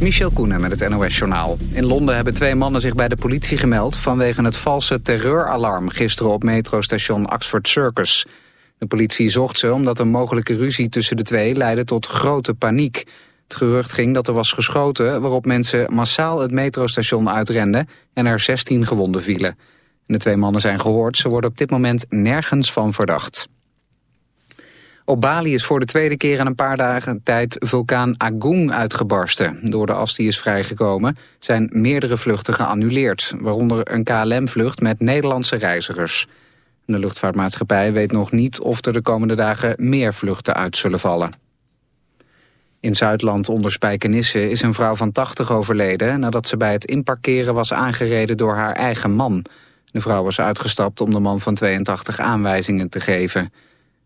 Michel Koenen met het NOS-journaal. In Londen hebben twee mannen zich bij de politie gemeld... vanwege het valse terreuralarm gisteren op metrostation Oxford Circus. De politie zocht ze omdat een mogelijke ruzie tussen de twee... leidde tot grote paniek. Het gerucht ging dat er was geschoten... waarop mensen massaal het metrostation uitrenden... en er 16 gewonden vielen. de twee mannen zijn gehoord. Ze worden op dit moment nergens van verdacht. Op Bali is voor de tweede keer in een paar dagen tijd vulkaan Agung uitgebarsten. Door de as die is vrijgekomen zijn meerdere vluchten geannuleerd. Waaronder een KLM-vlucht met Nederlandse reizigers. De luchtvaartmaatschappij weet nog niet of er de komende dagen meer vluchten uit zullen vallen. In Zuidland onder Spijkenisse is een vrouw van 80 overleden... nadat ze bij het inparkeren was aangereden door haar eigen man. De vrouw was uitgestapt om de man van 82 aanwijzingen te geven...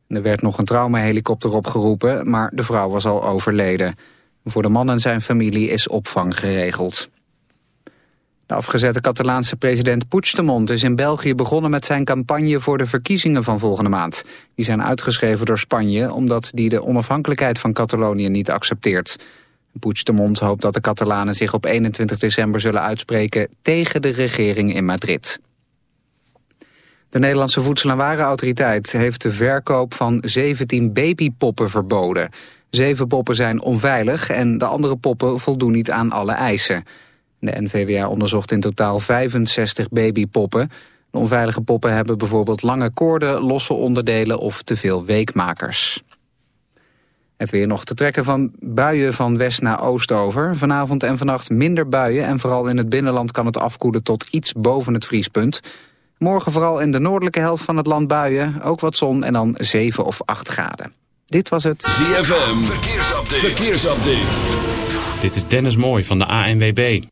Er werd nog een traumahelikopter opgeroepen, maar de vrouw was al overleden. Voor de man en zijn familie is opvang geregeld. De afgezette Catalaanse president Puigdemont is in België begonnen met zijn campagne voor de verkiezingen van volgende maand. Die zijn uitgeschreven door Spanje omdat die de onafhankelijkheid van Catalonië niet accepteert. Puigdemont hoopt dat de Catalanen zich op 21 december zullen uitspreken tegen de regering in Madrid. De Nederlandse Voedsel- en Warenautoriteit heeft de verkoop van 17 babypoppen verboden. Zeven poppen zijn onveilig en de andere poppen voldoen niet aan alle eisen. De NVWA onderzocht in totaal 65 babypoppen. De onveilige poppen hebben bijvoorbeeld lange koorden, losse onderdelen of te veel weekmakers. Het weer nog te trekken van buien van west naar oost over. Vanavond en vannacht minder buien en vooral in het binnenland kan het afkoelen tot iets boven het vriespunt. Morgen vooral in de noordelijke helft van het land buien. Ook wat zon en dan 7 of 8 graden. Dit was het ZFM Verkeersupdate. Verkeersupdate. Dit is Dennis Mooi van de ANWB.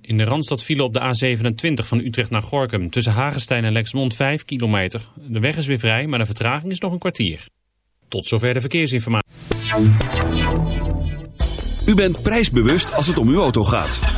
In de Randstad vielen op de A27 van Utrecht naar Gorkum... tussen Hagestein en Lexmond 5 kilometer. De weg is weer vrij, maar de vertraging is nog een kwartier. Tot zover de verkeersinformatie. U bent prijsbewust als het om uw auto gaat.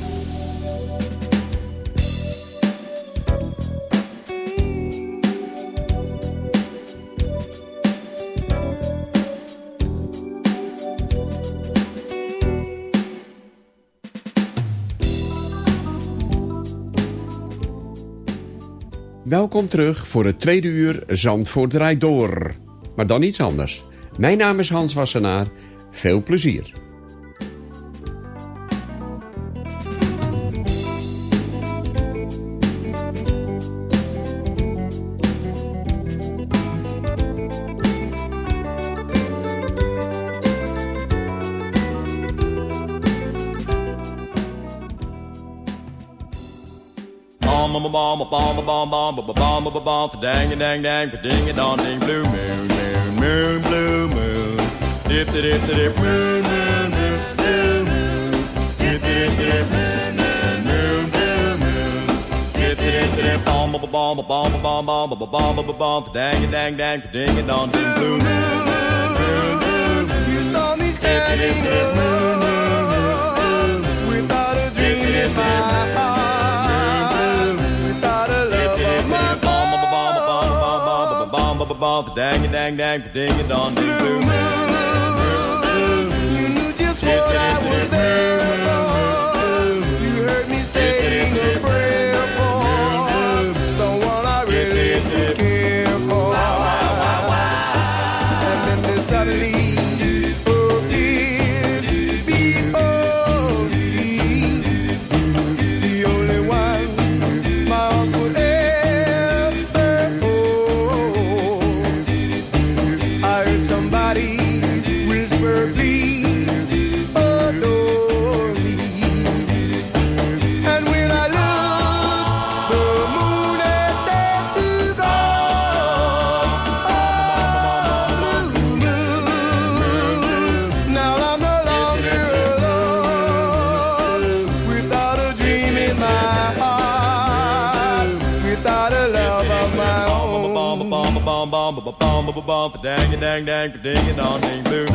Welkom terug voor het tweede uur Zandvoort draait door. Maar dan iets anders. Mijn naam is Hans Wassenaar. Veel plezier. Bomb ba ba dang a dang dang ba ding a dong ding blue moon moon moon blue moon dip dip dip dip moon dip moon moon moon dang dang dang ba ding a ding blue moon moon you saw me standing alone without a dream in my heart. Own. Dang dang dang ding a dong ding blue moon You knew just what I was there for. ba ba ba bum ba dang dang dang ding dong ding doo.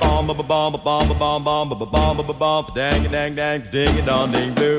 Bomb a bomb a bomb ba bomb bomb ba bomb ba bomb dang dang dang ding a dong ding doo.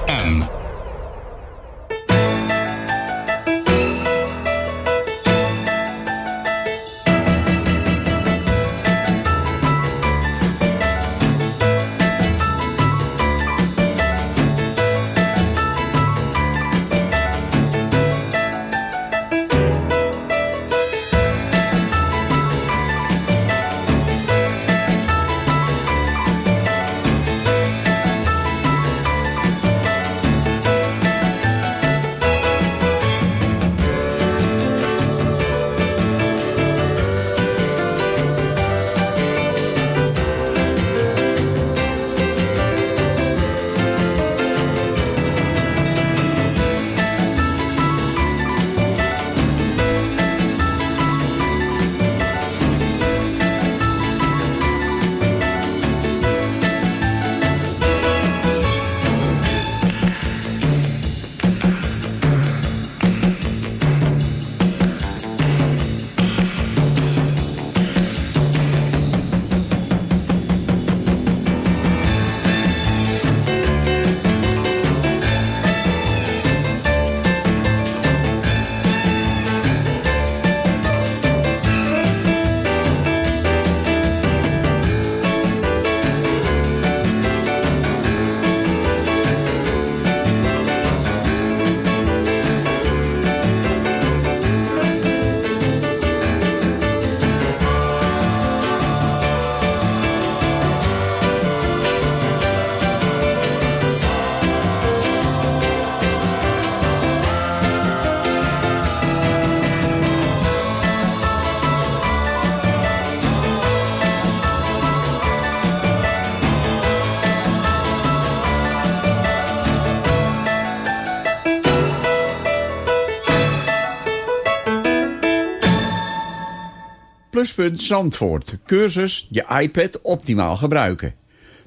Pluspunt Zandvoort. Cursus je iPad optimaal gebruiken.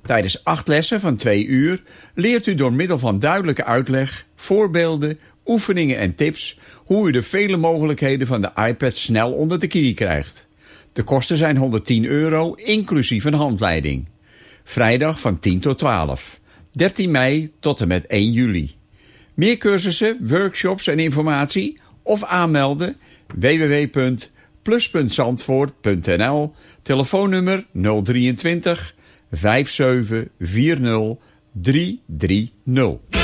Tijdens acht lessen van twee uur leert u door middel van duidelijke uitleg, voorbeelden, oefeningen en tips hoe u de vele mogelijkheden van de iPad snel onder de knie krijgt. De kosten zijn 110 euro, inclusief een handleiding. Vrijdag van 10 tot 12. 13 mei tot en met 1 juli. Meer cursussen, workshops en informatie of aanmelden plus.zandvoort.nl, telefoonnummer 023 5740330.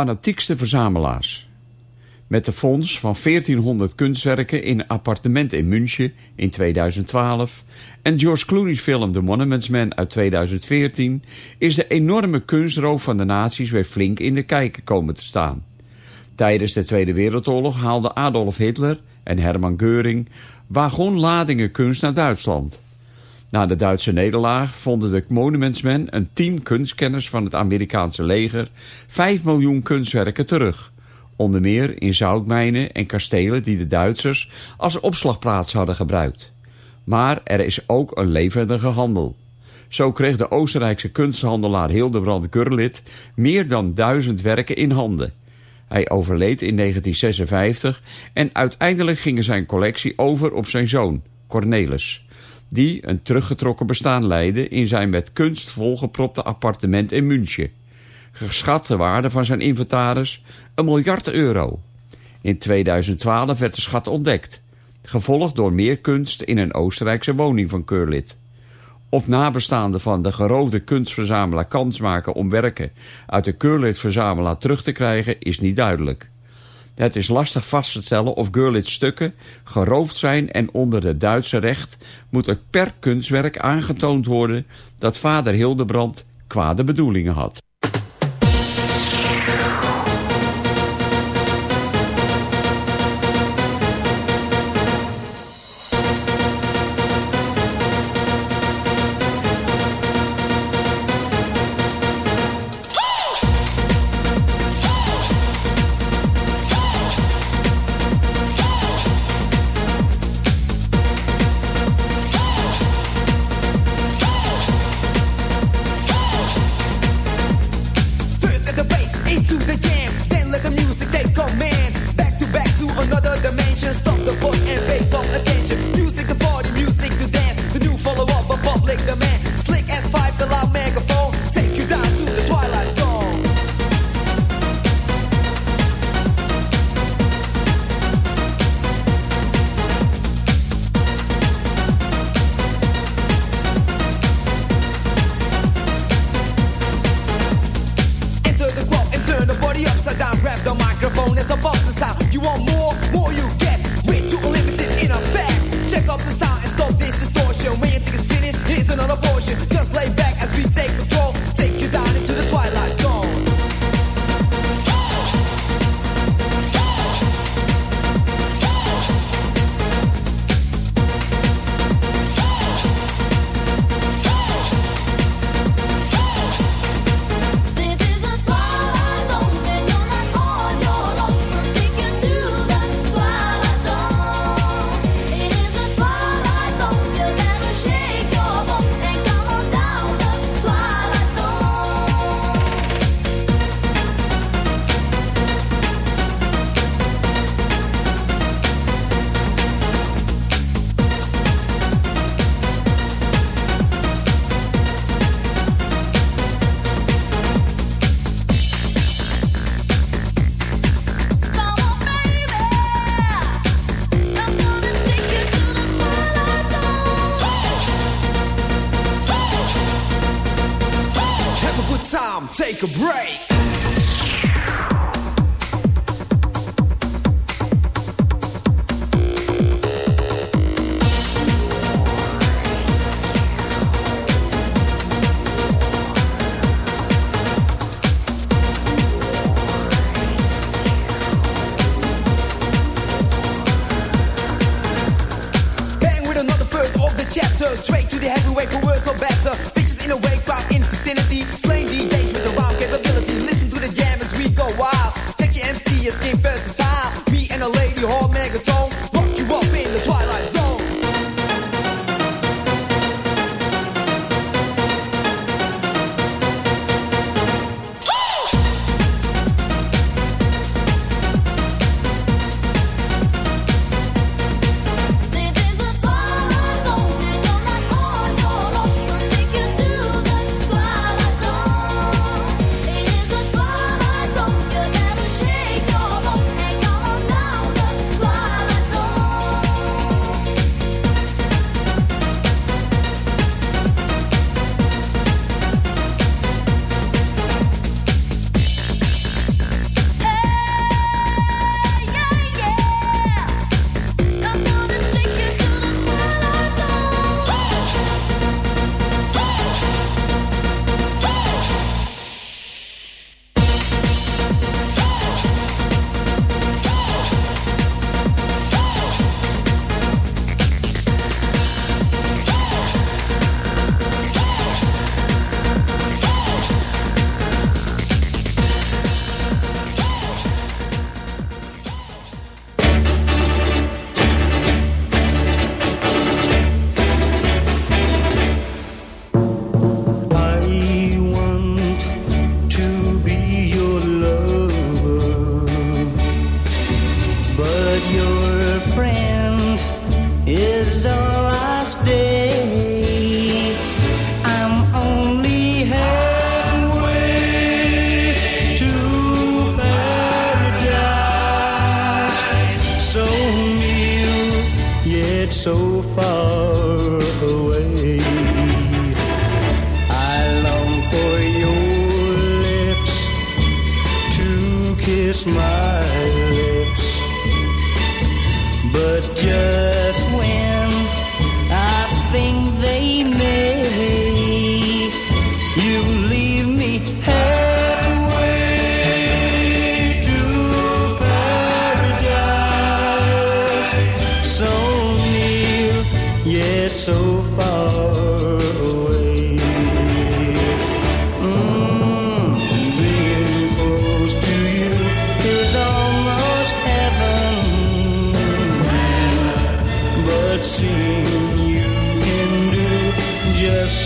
Fanatiekste verzamelaars. Met de fonds van 1400 kunstwerken in een appartement in München in 2012 en George Clooney's film The Monuments Man uit 2014 is de enorme kunstroof van de nazi's weer flink in de kijker komen te staan. Tijdens de Tweede Wereldoorlog haalden Adolf Hitler en Hermann Göring wagonladingen kunst naar Duitsland. Na de Duitse nederlaag vonden de Monumentsmen, een team kunstkenners van het Amerikaanse leger, 5 miljoen kunstwerken terug. Onder meer in zoutmijnen en kastelen die de Duitsers als opslagplaats hadden gebruikt. Maar er is ook een levendige handel. Zo kreeg de Oostenrijkse kunsthandelaar Hildebrand Gurlit meer dan duizend werken in handen. Hij overleed in 1956 en uiteindelijk ging zijn collectie over op zijn zoon, Cornelis, die een teruggetrokken bestaan leidde in zijn met kunst volgepropte appartement in München. Geschatte waarde van zijn inventaris een miljard euro. In 2012 werd de schat ontdekt, gevolgd door meer kunst in een Oostenrijkse woning van Keurlid. Of nabestaanden van de geroofde kunstverzamelaar kans maken om werken uit de Keurlid-verzamelaar terug te krijgen is niet duidelijk. Het is lastig vast te stellen of Gurlit's stukken geroofd zijn en onder de Duitse recht moet er per kunstwerk aangetoond worden dat vader Hildebrand kwade bedoelingen had.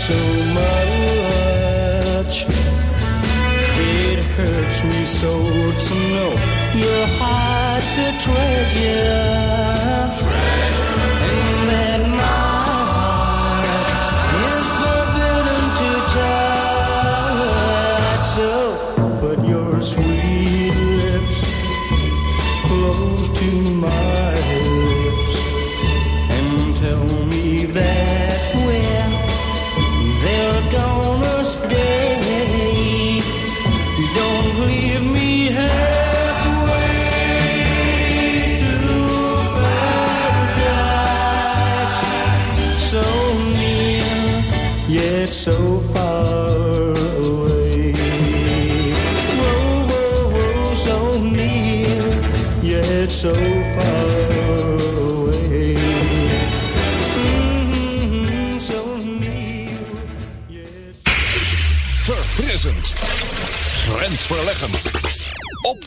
So much. It hurts me so to know your heart's a treasure,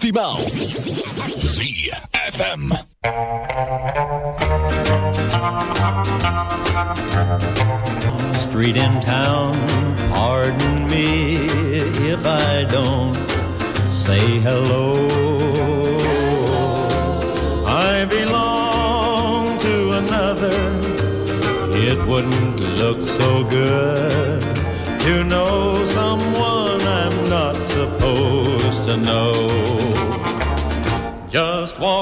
Optimaal. ZFM. street in town. Pardon me if I don't say hello.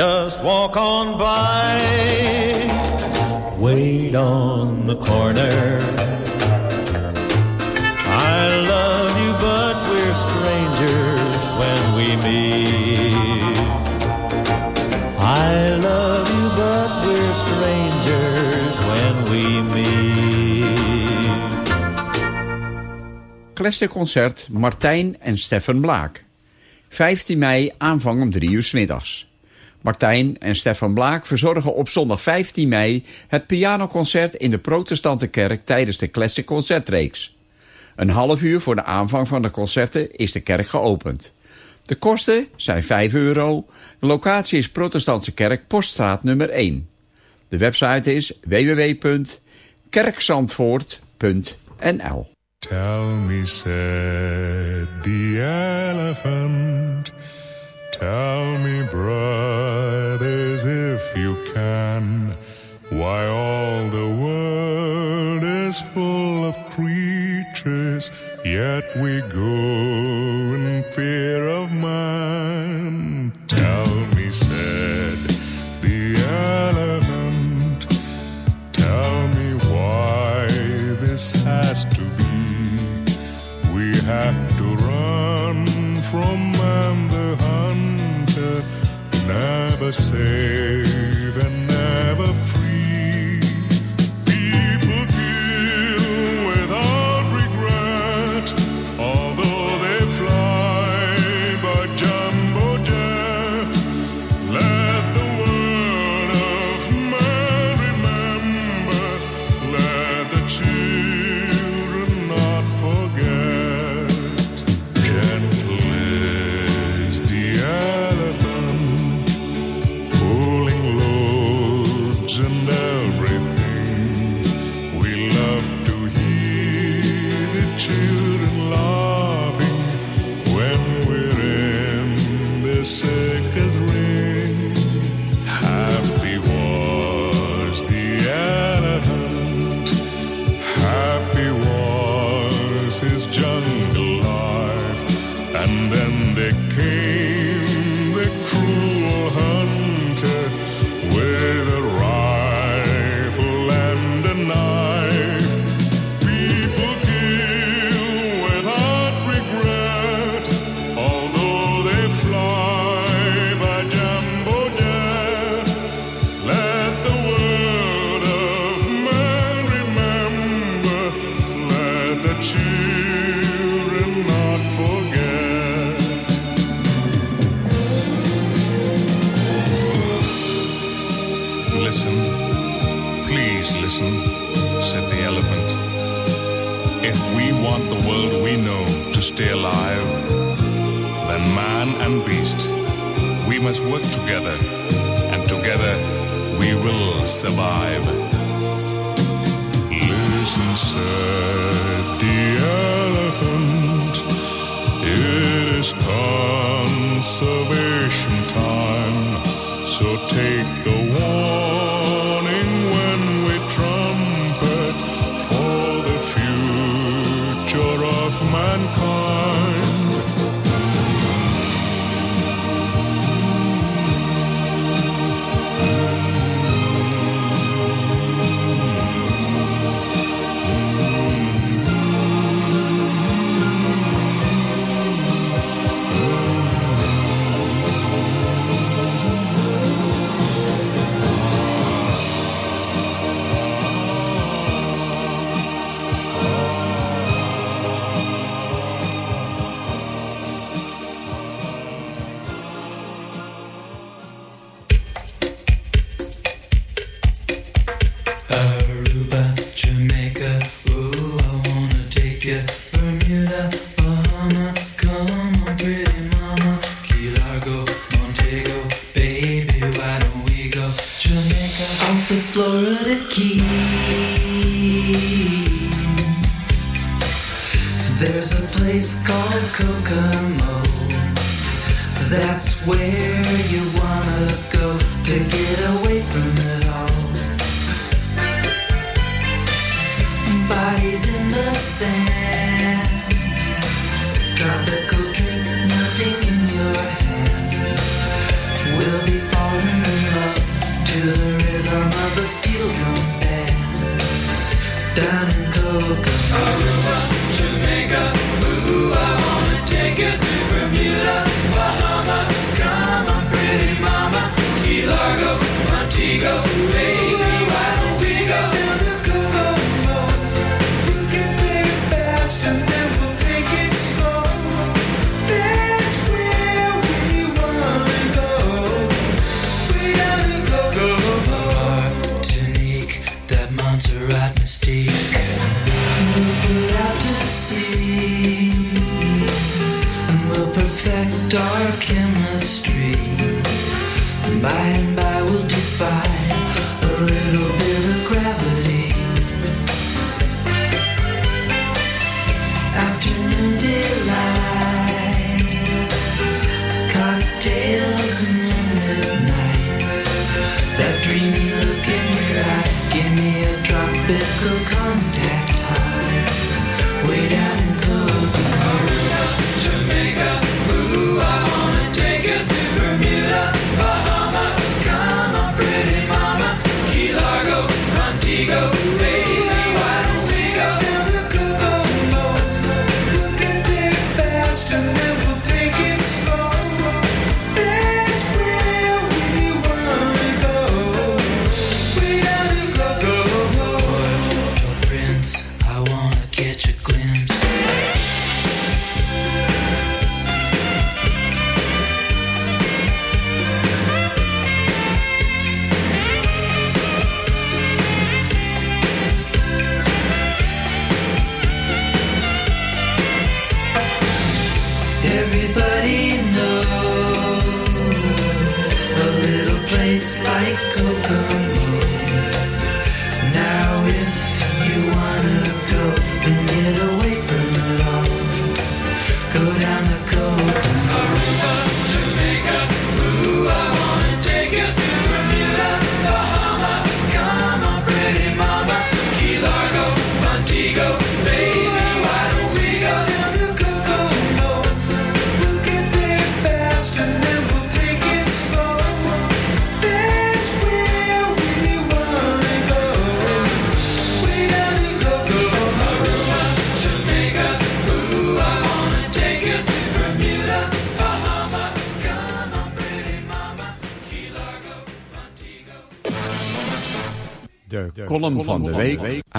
Just walk on by. Wait on the corner. I love you, but we're strangers when we meet. I love you, but we're strangers when we meet. Classic Concert Martijn en Stefan Blaak. 15 mei aanvang om 3 uur 's middags. Martijn en Stefan Blaak verzorgen op zondag 15 mei het pianoconcert in de protestante kerk tijdens de Classic Concertreeks. Een half uur voor de aanvang van de concerten is de kerk geopend. De kosten zijn 5 euro. De locatie is Protestantse Kerk, Poststraat nummer 1. De website is www.kerkzandvoort.nl Tell me, said the elephant Tell me, brothers, if you can, why all the world is full of creatures, yet we go in fear of man. Tell sé.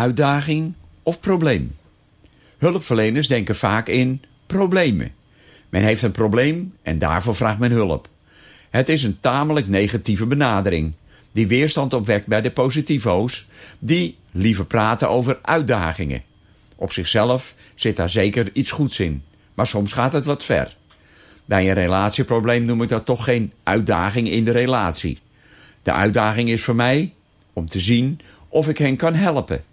Uitdaging of probleem. Hulpverleners denken vaak in problemen. Men heeft een probleem en daarvoor vraagt men hulp. Het is een tamelijk negatieve benadering, die weerstand opwekt bij de positivo's, die liever praten over uitdagingen. Op zichzelf zit daar zeker iets goeds in, maar soms gaat het wat ver. Bij een relatieprobleem noem ik dat toch geen uitdaging in de relatie. De uitdaging is voor mij om te zien of ik hen kan helpen.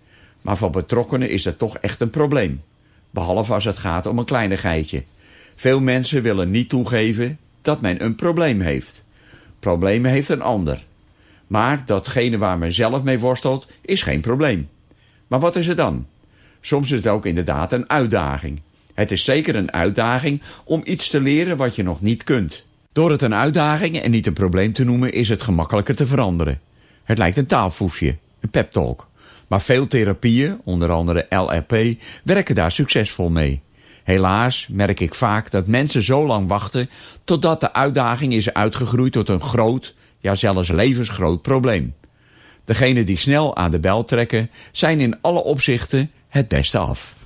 Maar voor betrokkenen is dat toch echt een probleem. Behalve als het gaat om een kleinigheidje. Veel mensen willen niet toegeven dat men een probleem heeft. Problemen heeft een ander. Maar datgene waar men zelf mee worstelt is geen probleem. Maar wat is het dan? Soms is het ook inderdaad een uitdaging. Het is zeker een uitdaging om iets te leren wat je nog niet kunt. Door het een uitdaging en niet een probleem te noemen is het gemakkelijker te veranderen. Het lijkt een taalfoefje, een pep talk. Maar veel therapieën, onder andere LRP, werken daar succesvol mee. Helaas merk ik vaak dat mensen zo lang wachten totdat de uitdaging is uitgegroeid tot een groot, ja zelfs levensgroot probleem. Degenen die snel aan de bel trekken zijn in alle opzichten het beste af.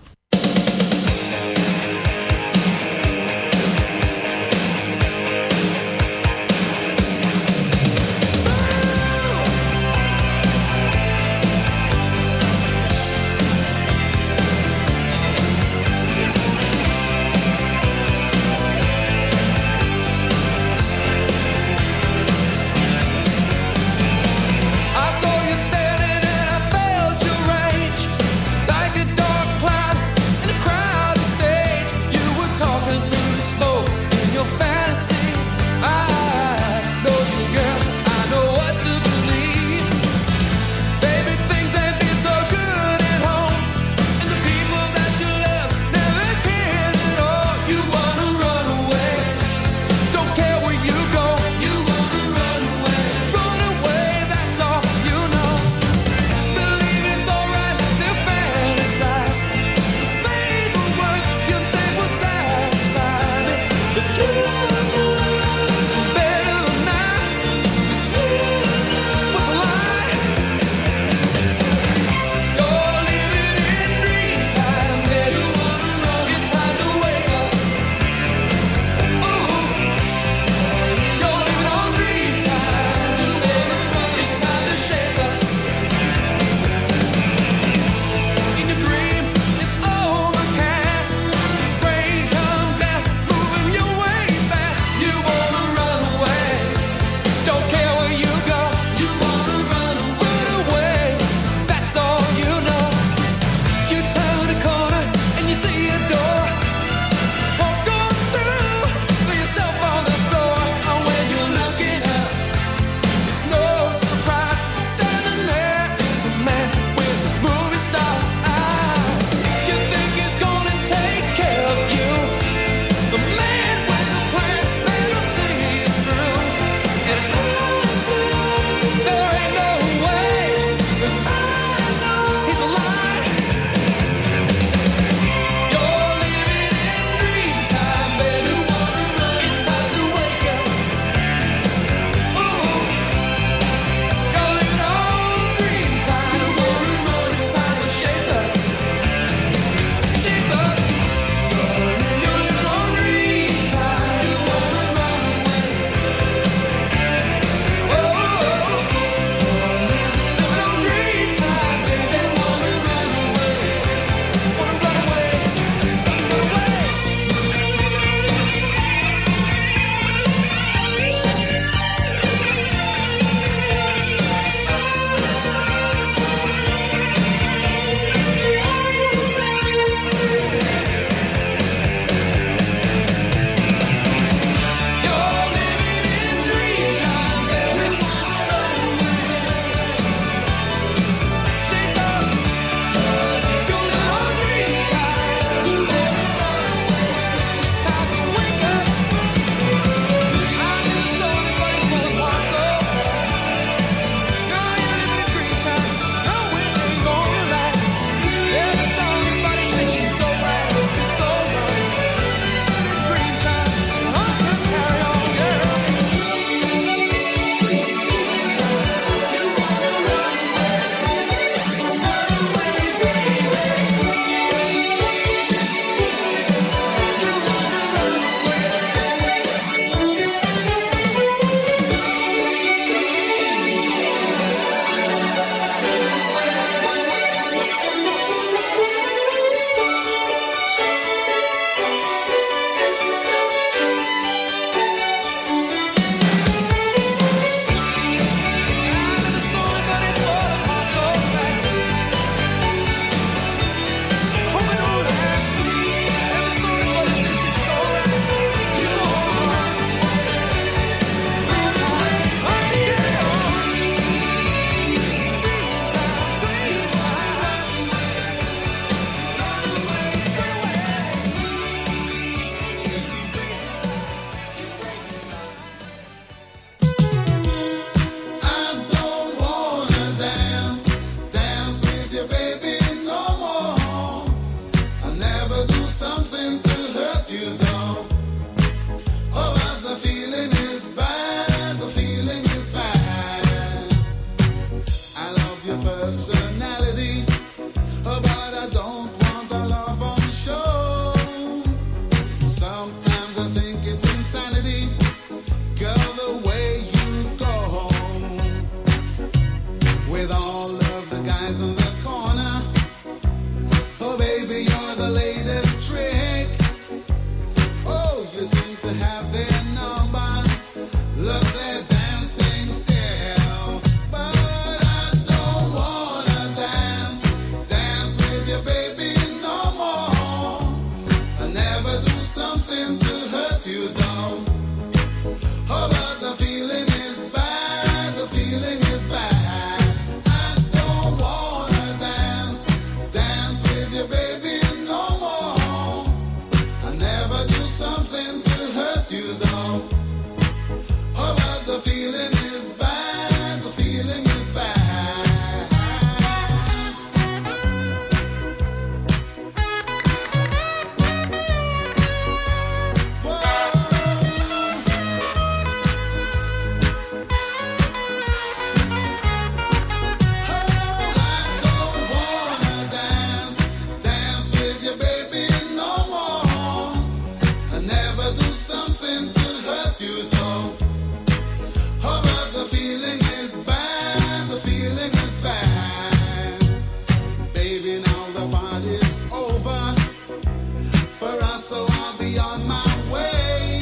so I'll be on my way.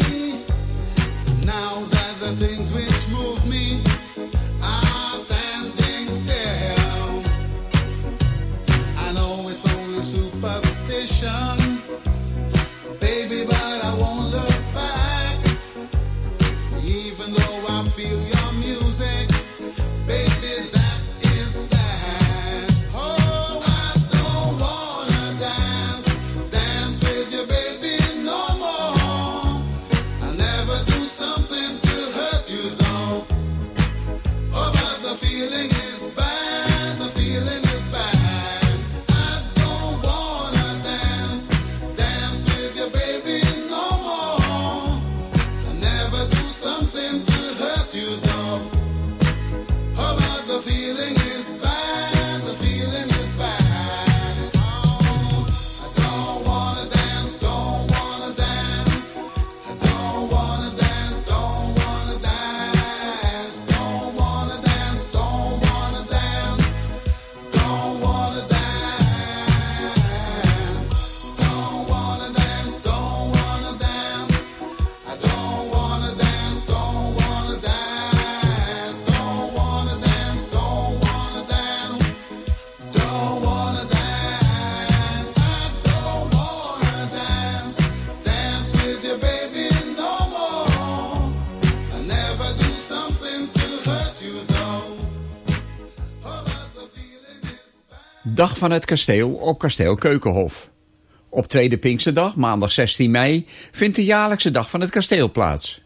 Now that the things which move me van het kasteel op kasteel Keukenhof. Op tweede Pinksterdag, maandag 16 mei, vindt de jaarlijkse dag van het kasteel plaats.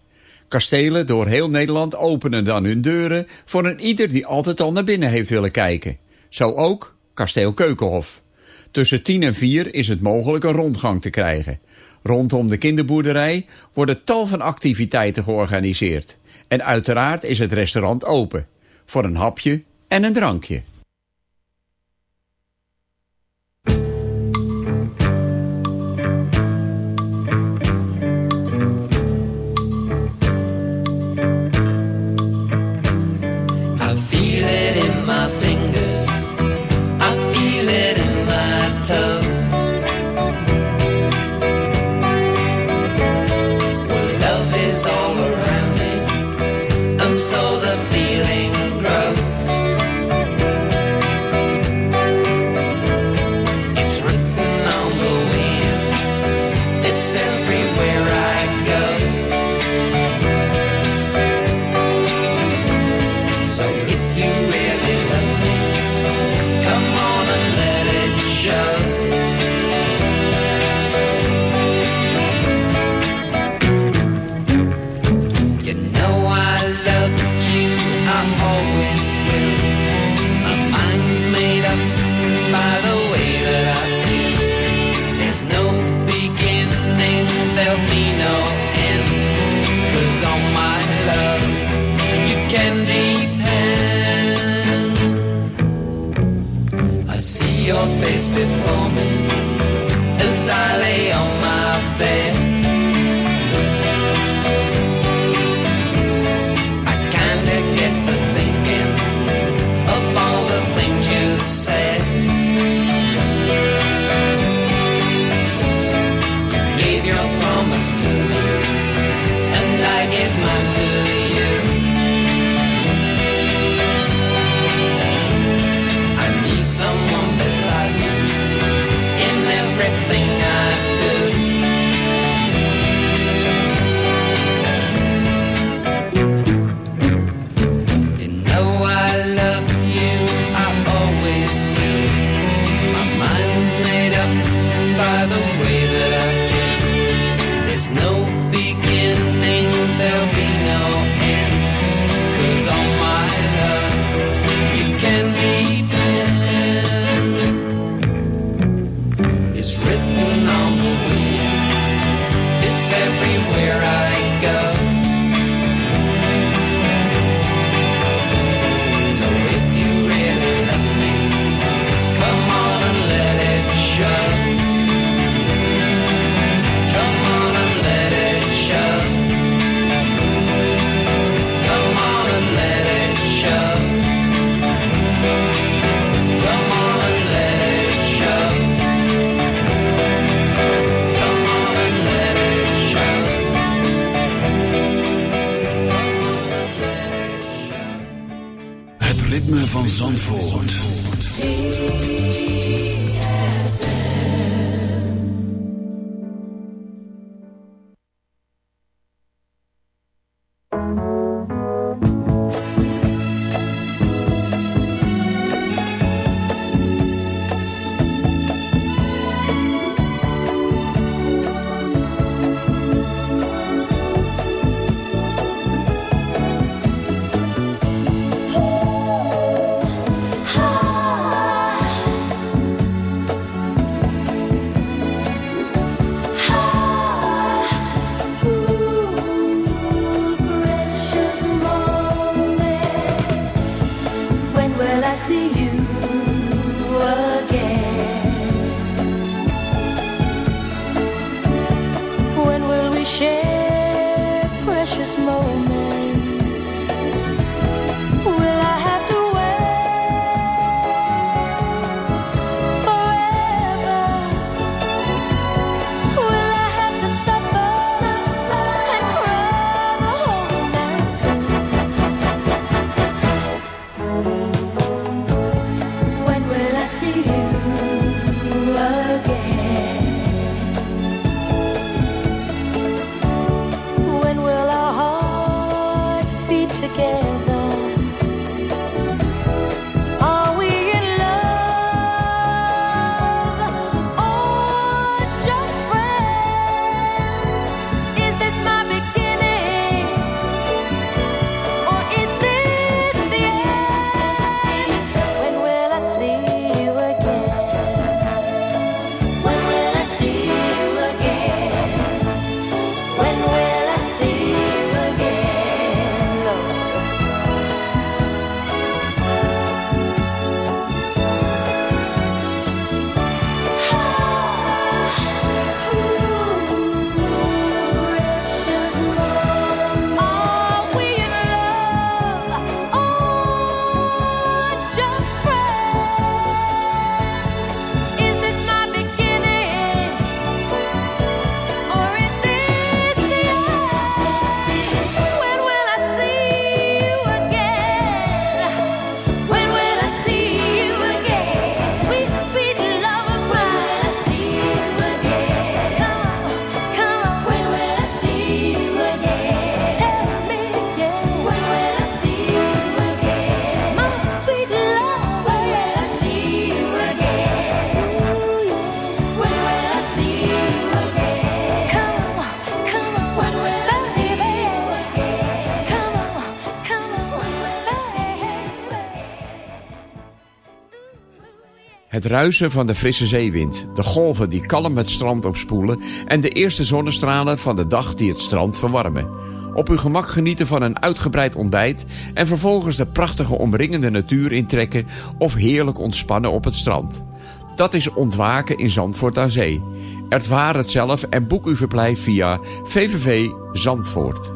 Kastelen door heel Nederland openen dan hun deuren voor een ieder die altijd al naar binnen heeft willen kijken. Zo ook kasteel Keukenhof. Tussen 10 en 4 is het mogelijk een rondgang te krijgen. Rondom de kinderboerderij worden tal van activiteiten georganiseerd. En uiteraard is het restaurant open. Voor een hapje en een drankje. to me. Het ruisen van de frisse zeewind, de golven die kalm het strand opspoelen en de eerste zonnestralen van de dag die het strand verwarmen. Op uw gemak genieten van een uitgebreid ontbijt en vervolgens de prachtige omringende natuur intrekken of heerlijk ontspannen op het strand. Dat is ontwaken in Zandvoort aan Zee. Ervaar het zelf en boek uw verblijf via VVV Zandvoort.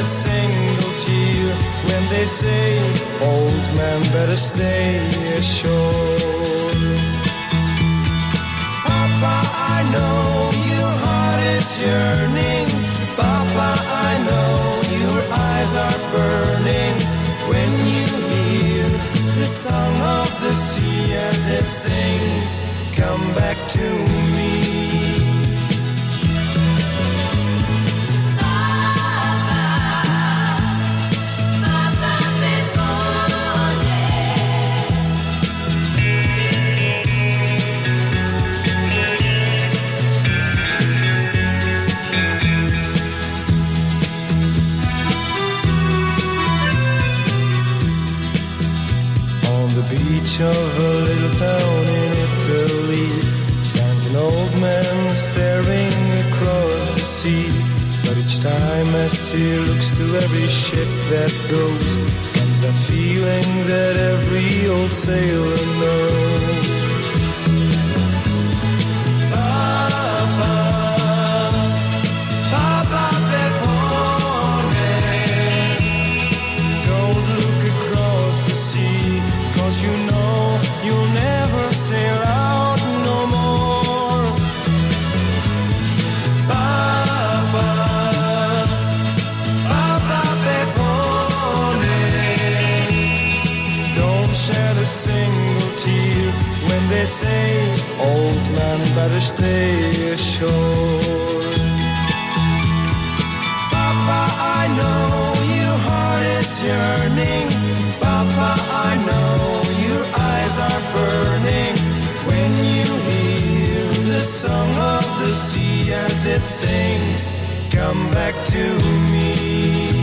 A single tear when they say, old man better stay ashore. Papa, I know your heart is yearning. Papa, I know your eyes are burning when you hear the song of the sea as it sings. Come back to me. Of a little town in Italy stands an old man staring across the sea. But each time as he looks to every ship that goes, comes that feeling that every old sailor knows. Stay ashore. Papa, I know your heart is yearning. Papa, I know your eyes are burning when you hear the song of the sea as it sings. Come back to me.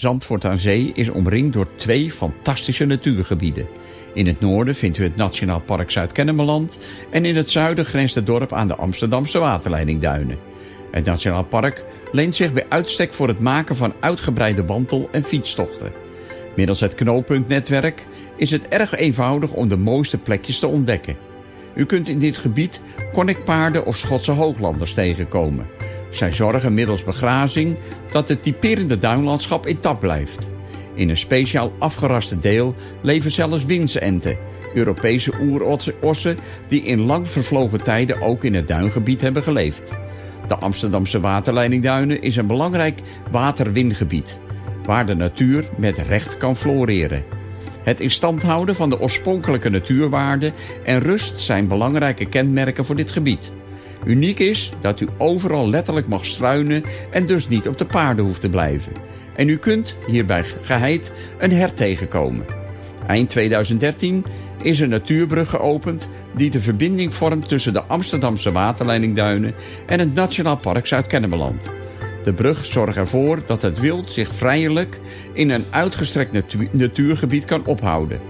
Zandvoort aan Zee is omringd door twee fantastische natuurgebieden. In het noorden vindt u het Nationaal Park Zuid-Kennemerland... en in het zuiden grenst het dorp aan de Amsterdamse waterleidingduinen. Het Nationaal Park leent zich bij uitstek voor het maken van uitgebreide wandel- en fietstochten. Middels het knooppuntnetwerk is het erg eenvoudig om de mooiste plekjes te ontdekken. U kunt in dit gebied connectpaarden of Schotse hooglanders tegenkomen. Zij zorgen middels begrazing dat het typerende duinlandschap intact blijft. In een speciaal afgeraste deel leven zelfs windsenten, Europese oerossen die in lang vervlogen tijden ook in het duingebied hebben geleefd. De Amsterdamse waterleidingduinen is een belangrijk waterwingebied, waar de natuur met recht kan floreren. Het in stand houden van de oorspronkelijke natuurwaarden en rust zijn belangrijke kenmerken voor dit gebied. Uniek is dat u overal letterlijk mag struinen en dus niet op de paarden hoeft te blijven. En u kunt hierbij geheid een hert tegenkomen. Eind 2013 is een natuurbrug geopend die de verbinding vormt tussen de Amsterdamse waterleidingduinen en het Nationaal Park Zuid-Kennemerland. De brug zorgt ervoor dat het wild zich vrijelijk in een uitgestrekt natu- natuurgebied kan ophouden.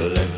for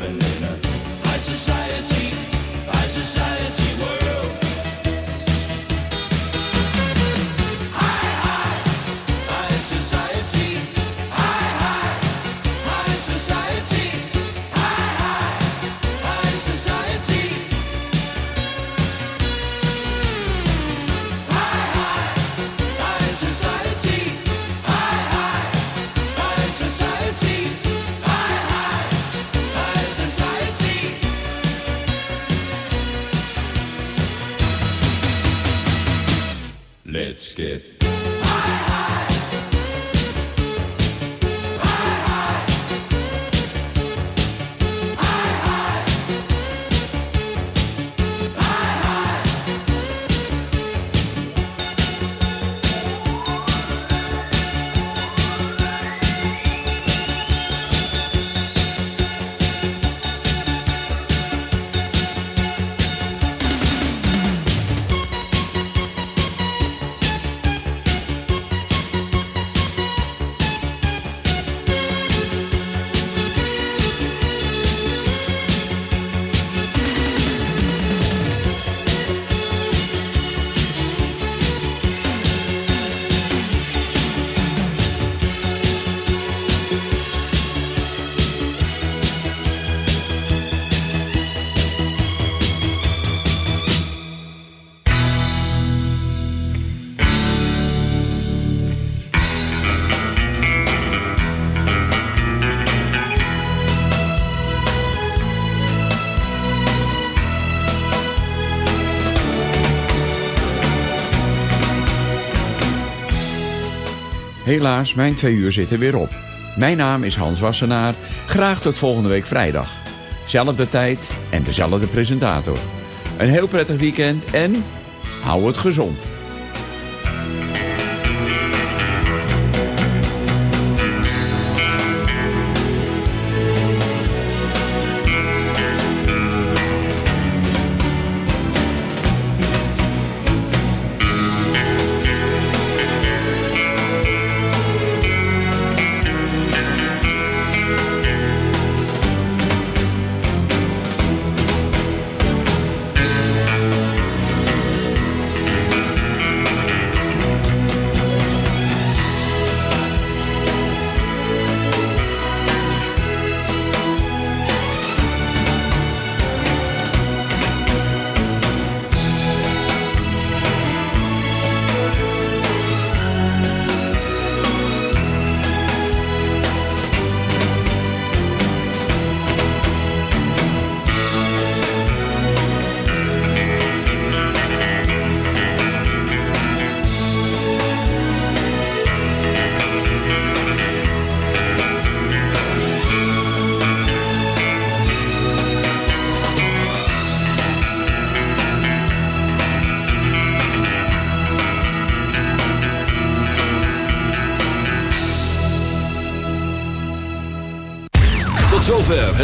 Helaas, mijn twee uur zitten weer op. Mijn naam is Hans Wassenaar. Graag tot volgende week vrijdag. Zelfde tijd en dezelfde presentator. Een heel prettig weekend en hou het gezond.